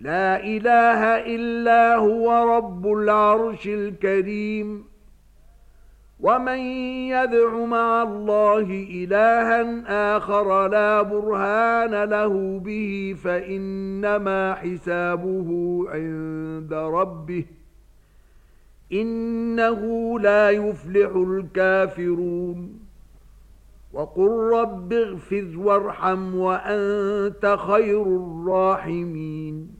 لا إله إلا هو رب العرش الكريم. ومن يدع مع الله إلها آخر لا برهان له به فإنما حسابه عند ربه. إنه لا يفلح الكافرون. وقل رب اغفذ وارحم وأنت خير الراحمين.